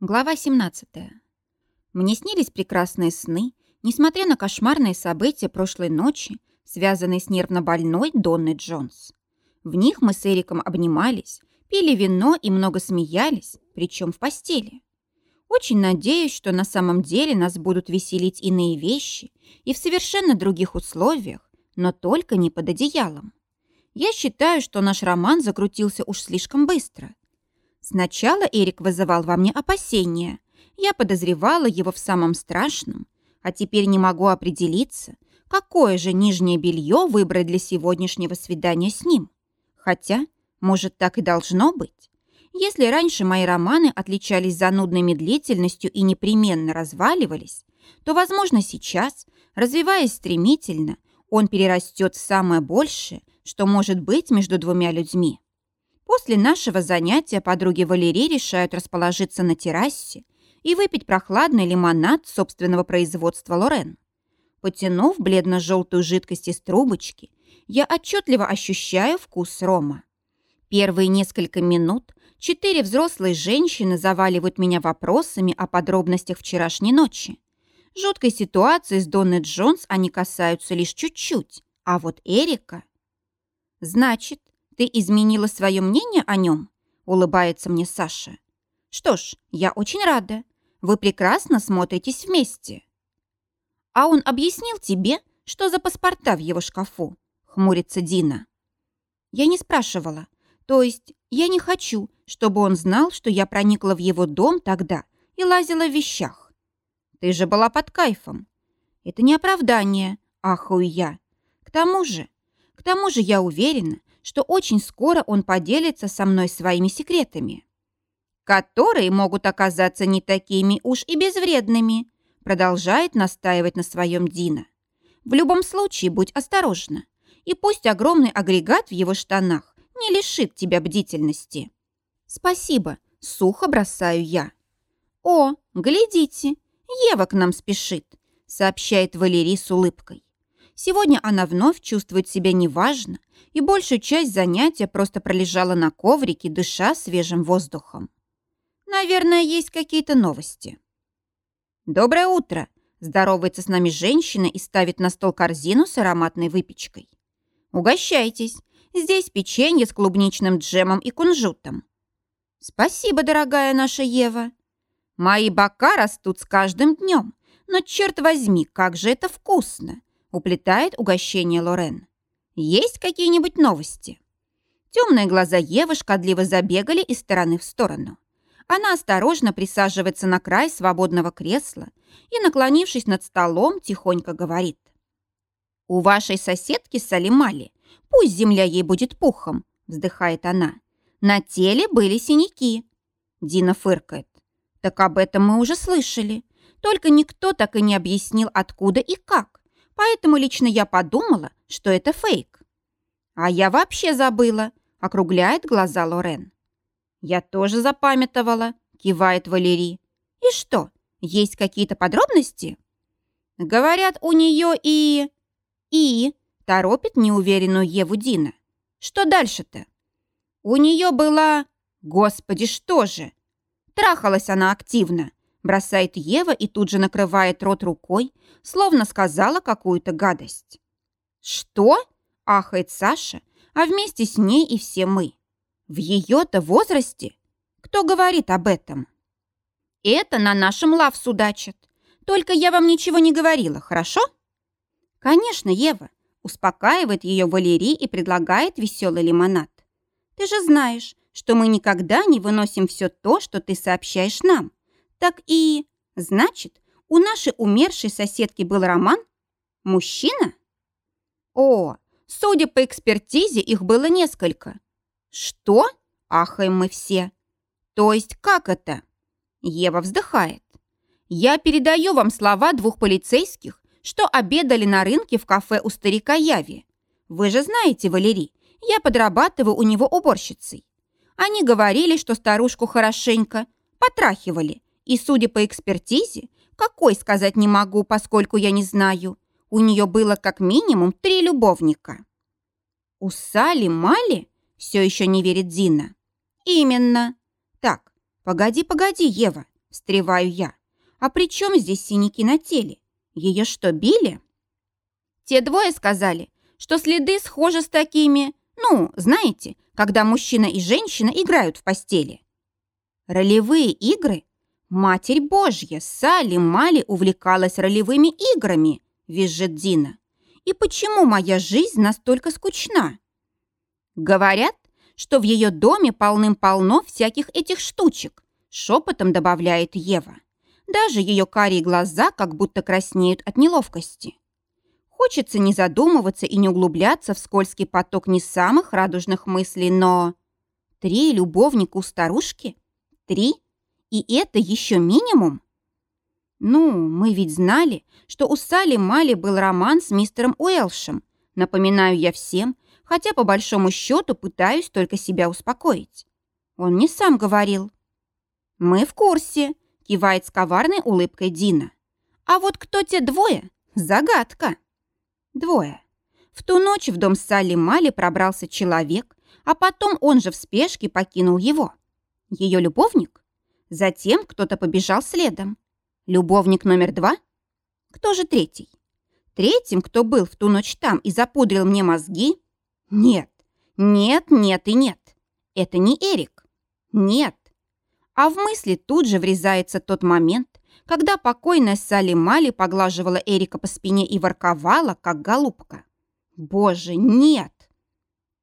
Глава 17. Мне снились прекрасные сны, несмотря на кошмарные события прошлой ночи, связанные с нервно-больной Донной Джонс. В них мы с Эриком обнимались, пили вино и много смеялись, причем в постели. Очень надеюсь, что на самом деле нас будут веселить иные вещи и в совершенно других условиях, но только не под одеялом. Я считаю, что наш роман закрутился уж слишком быстро – Сначала Эрик вызывал во мне опасения. Я подозревала его в самом страшном, а теперь не могу определиться, какое же нижнее белье выбрать для сегодняшнего свидания с ним. Хотя, может, так и должно быть. Если раньше мои романы отличались занудной медлительностью и непременно разваливались, то, возможно, сейчас, развиваясь стремительно, он перерастет в самое большее, что может быть между двумя людьми. После нашего занятия подруги Валерии решают расположиться на террасе и выпить прохладный лимонад собственного производства Лорен. Потянув бледно-желтую жидкость из трубочки, я отчетливо ощущаю вкус рома. Первые несколько минут четыре взрослые женщины заваливают меня вопросами о подробностях вчерашней ночи. Жуткой ситуации с Донной Джонс они касаются лишь чуть-чуть, а вот Эрика... Значит, «Ты изменила свое мнение о нем?» – улыбается мне Саша. «Что ж, я очень рада. Вы прекрасно смотритесь вместе». «А он объяснил тебе, что за паспорта в его шкафу?» – хмурится Дина. «Я не спрашивала. То есть я не хочу, чтобы он знал, что я проникла в его дом тогда и лазила в вещах. Ты же была под кайфом. Это не оправдание, ахую я. К тому же, к тому же я уверена, что очень скоро он поделится со мной своими секретами, которые могут оказаться не такими уж и безвредными, продолжает настаивать на своем Дина. В любом случае будь осторожна, и пусть огромный агрегат в его штанах не лишит тебя бдительности. Спасибо, сухо бросаю я. О, глядите, Ева к нам спешит, сообщает Валерий с улыбкой. Сегодня она вновь чувствует себя неважно и большую часть занятия просто пролежала на коврике, дыша свежим воздухом. Наверное, есть какие-то новости. «Доброе утро!» – здоровается с нами женщина и ставит на стол корзину с ароматной выпечкой. «Угощайтесь. Здесь печенье с клубничным джемом и кунжутом». «Спасибо, дорогая наша Ева. Мои бока растут с каждым днем, но, черт возьми, как же это вкусно!» Уплетает угощение Лорен. «Есть какие-нибудь новости?» Темные глаза Евы шкодливо забегали из стороны в сторону. Она осторожно присаживается на край свободного кресла и, наклонившись над столом, тихонько говорит. «У вашей соседки Салимали, пусть земля ей будет пухом», вздыхает она. «На теле были синяки». Дина фыркает. «Так об этом мы уже слышали. Только никто так и не объяснил, откуда и как. Поэтому лично я подумала, что это фейк. А я вообще забыла, округляет глаза Лорен. Я тоже запамятовала, кивает Валерий. И что, есть какие-то подробности? Говорят, у нее и... И... Торопит неуверенную Еву Дина. Что дальше-то? У нее была... Господи, что же? Трахалась она активно бросает Ева и тут же накрывает рот рукой, словно сказала какую-то гадость. «Что?» – ахает Саша, а вместе с ней и все мы. «В ее-то возрасте? Кто говорит об этом?» «Это на нашем лав судачат. Только я вам ничего не говорила, хорошо?» «Конечно, Ева», – успокаивает ее Валерий и предлагает веселый лимонад. «Ты же знаешь, что мы никогда не выносим все то, что ты сообщаешь нам. Так и... Значит, у нашей умершей соседки был роман? Мужчина? О, судя по экспертизе, их было несколько. Что? Ахаем мы все. То есть как это? Ева вздыхает. Я передаю вам слова двух полицейских, что обедали на рынке в кафе у старика Яви. Вы же знаете, Валерий, я подрабатываю у него уборщицей. Они говорили, что старушку хорошенько потрахивали, и, судя по экспертизе, какой сказать не могу, поскольку я не знаю, у нее было как минимум три любовника. У Сали Мали все еще не верит Дина. Именно. Так, погоди, погоди, Ева, — встреваю я. «А при чем здесь синяки на теле? Ее что, били?» Те двое сказали, что следы схожи с такими, ну, знаете, когда мужчина и женщина играют в постели. Ролевые игры? Матерь Божья, Салли Мали увлекалась ролевыми играми, визжит Дина. И почему моя жизнь настолько скучна? Говорят, что в ее доме полным-полно всяких этих штучек, шепотом добавляет Ева. Даже ее карие глаза как будто краснеют от неловкости. Хочется не задумываться и не углубляться в скользкий поток не самых радужных мыслей, но... Три любовника у старушки? Три? И это еще минимум? Ну, мы ведь знали, что у Салли Мали был роман с мистером Уэлшем. Напоминаю я всем, хотя по большому счету пытаюсь только себя успокоить. Он не сам говорил. «Мы в курсе», — кивает с коварной улыбкой Дина. «А вот кто те двое? Загадка». Двое. В ту ночь в дом Салли Мали пробрался человек, а потом он же в спешке покинул его. Ее любовник? Затем кто-то побежал следом. Любовник номер два? Кто же третий? Третьим, кто был в ту ночь там и запудрил мне мозги? Нет, нет, нет и нет. Это не Эрик. Нет. А в мысли тут же врезается тот момент, когда покойная Салли Мали поглаживала Эрика по спине и ворковала, как голубка. Боже, нет!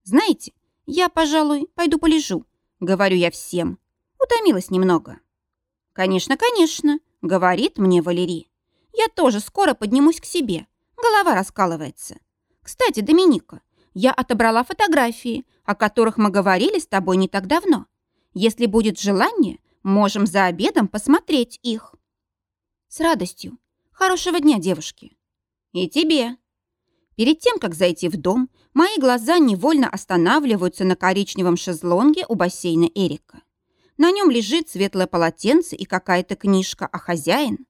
Знаете, я, пожалуй, пойду полежу, говорю я всем. Утомилась немного. Конечно, конечно, говорит мне Валерий. Я тоже скоро поднимусь к себе. Голова раскалывается. Кстати, Доминика, я отобрала фотографии, о которых мы говорили с тобой не так давно. Если будет желание, можем за обедом посмотреть их. С радостью. Хорошего дня, девушки. И тебе. Перед тем, как зайти в дом, мои глаза невольно останавливаются на коричневом шезлонге у бассейна Эрика. На нем лежит светлое полотенце и какая-то книжка, а хозяин...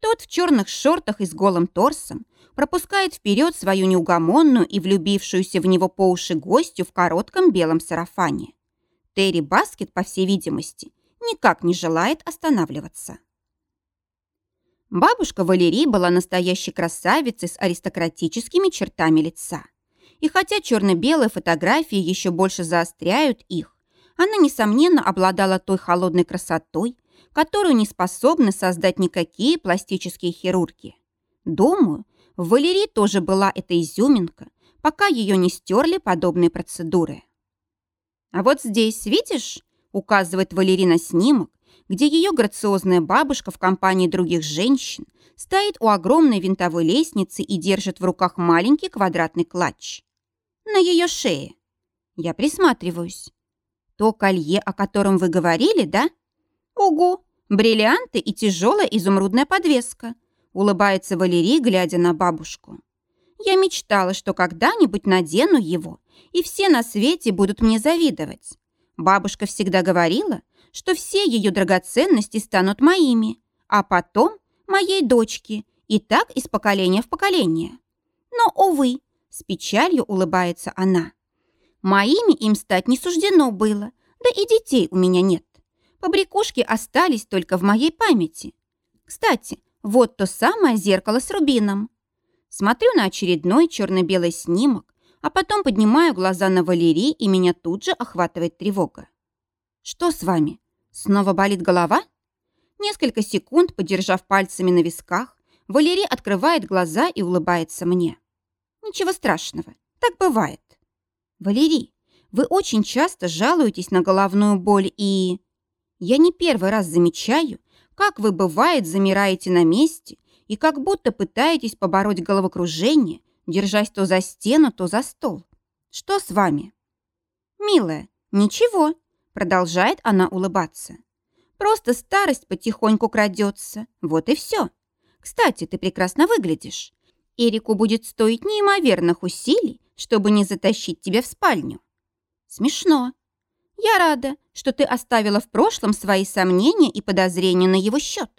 Тот в черных шортах и с голым торсом пропускает вперед свою неугомонную и влюбившуюся в него по уши гостью в коротком белом сарафане. Терри Баскет, по всей видимости, никак не желает останавливаться. Бабушка Валерий была настоящей красавицей с аристократическими чертами лица. И хотя черно-белые фотографии еще больше заостряют их, она, несомненно, обладала той холодной красотой, которую не способны создать никакие пластические хирурги. Думаю, в Валерии тоже была эта изюминка, пока ее не стерли подобные процедуры. «А вот здесь, видишь?» – указывает Валерий на снимок, где ее грациозная бабушка в компании других женщин стоит у огромной винтовой лестницы и держит в руках маленький квадратный клатч. На ее шее. Я присматриваюсь. То колье, о котором вы говорили, да? Угу, бриллианты и тяжелая изумрудная подвеска. Улыбается Валерий, глядя на бабушку. Я мечтала, что когда-нибудь надену его, и все на свете будут мне завидовать. Бабушка всегда говорила, что все ее драгоценности станут моими, а потом моей дочки, и так из поколения в поколение. Но, увы, с печалью улыбается она. Моими им стать не суждено было, да и детей у меня нет. Побрякушки остались только в моей памяти. Кстати, вот то самое зеркало с рубином. Смотрю на очередной черно-белый снимок, а потом поднимаю глаза на Валерий, и меня тут же охватывает тревога. «Что с вами? Снова болит голова? Несколько секунд, подержав пальцами на висках, Валерий открывает глаза и улыбается мне. Ничего страшного, так бывает. Валерий, вы очень часто жалуетесь на головную боль и... Я не первый раз замечаю, как вы, бывает, замираете на месте и как будто пытаетесь побороть головокружение, держась то за стену, то за стол. Что с вами? Милая, ничего, Продолжает она улыбаться. Просто старость потихоньку крадется. Вот и все. Кстати, ты прекрасно выглядишь. Эрику будет стоить неимоверных усилий, чтобы не затащить тебя в спальню. Смешно. Я рада, что ты оставила в прошлом свои сомнения и подозрения на его счет.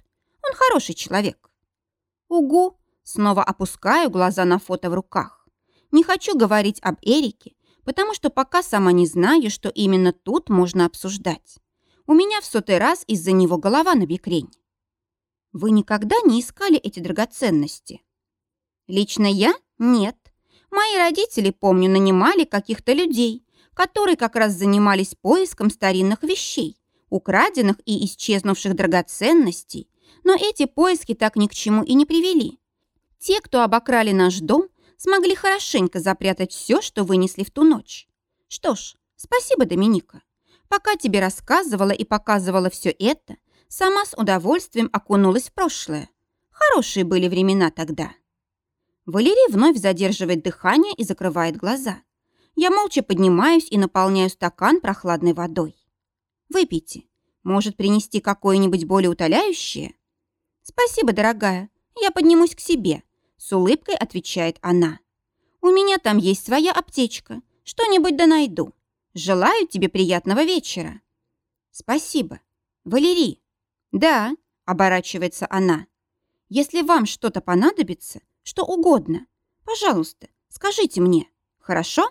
Он хороший человек. Угу. Снова опускаю глаза на фото в руках. Не хочу говорить об Эрике, потому что пока сама не знаю, что именно тут можно обсуждать. У меня в сотый раз из-за него голова на бекрень. Вы никогда не искали эти драгоценности? Лично я? Нет. Мои родители, помню, нанимали каких-то людей, которые как раз занимались поиском старинных вещей, украденных и исчезнувших драгоценностей, но эти поиски так ни к чему и не привели. Те, кто обокрали наш дом, смогли хорошенько запрятать все, что вынесли в ту ночь. Что ж, спасибо, Доминика. Пока тебе рассказывала и показывала все это, сама с удовольствием окунулась в прошлое. Хорошие были времена тогда. Валерий вновь задерживает дыхание и закрывает глаза. Я молча поднимаюсь и наполняю стакан прохладной водой. Выпейте. Может, принести какое-нибудь более утоляющее? Спасибо, дорогая. Я поднимусь к себе. С улыбкой отвечает она. У меня там есть своя аптечка. Что-нибудь да найду. Желаю тебе приятного вечера. Спасибо. Валерий, «Да», — оборачивается она. «Если вам что-то понадобится, что угодно, пожалуйста, скажите мне, хорошо?»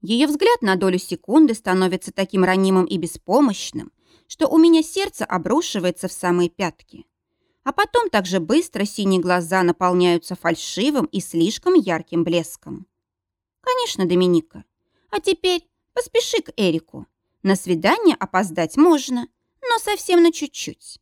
Ее взгляд на долю секунды становится таким ранимым и беспомощным, что у меня сердце обрушивается в самые пятки. А потом так же быстро синие глаза наполняются фальшивым и слишком ярким блеском. «Конечно, Доминика. А теперь поспеши к Эрику. На свидание опоздать можно, но совсем на чуть-чуть.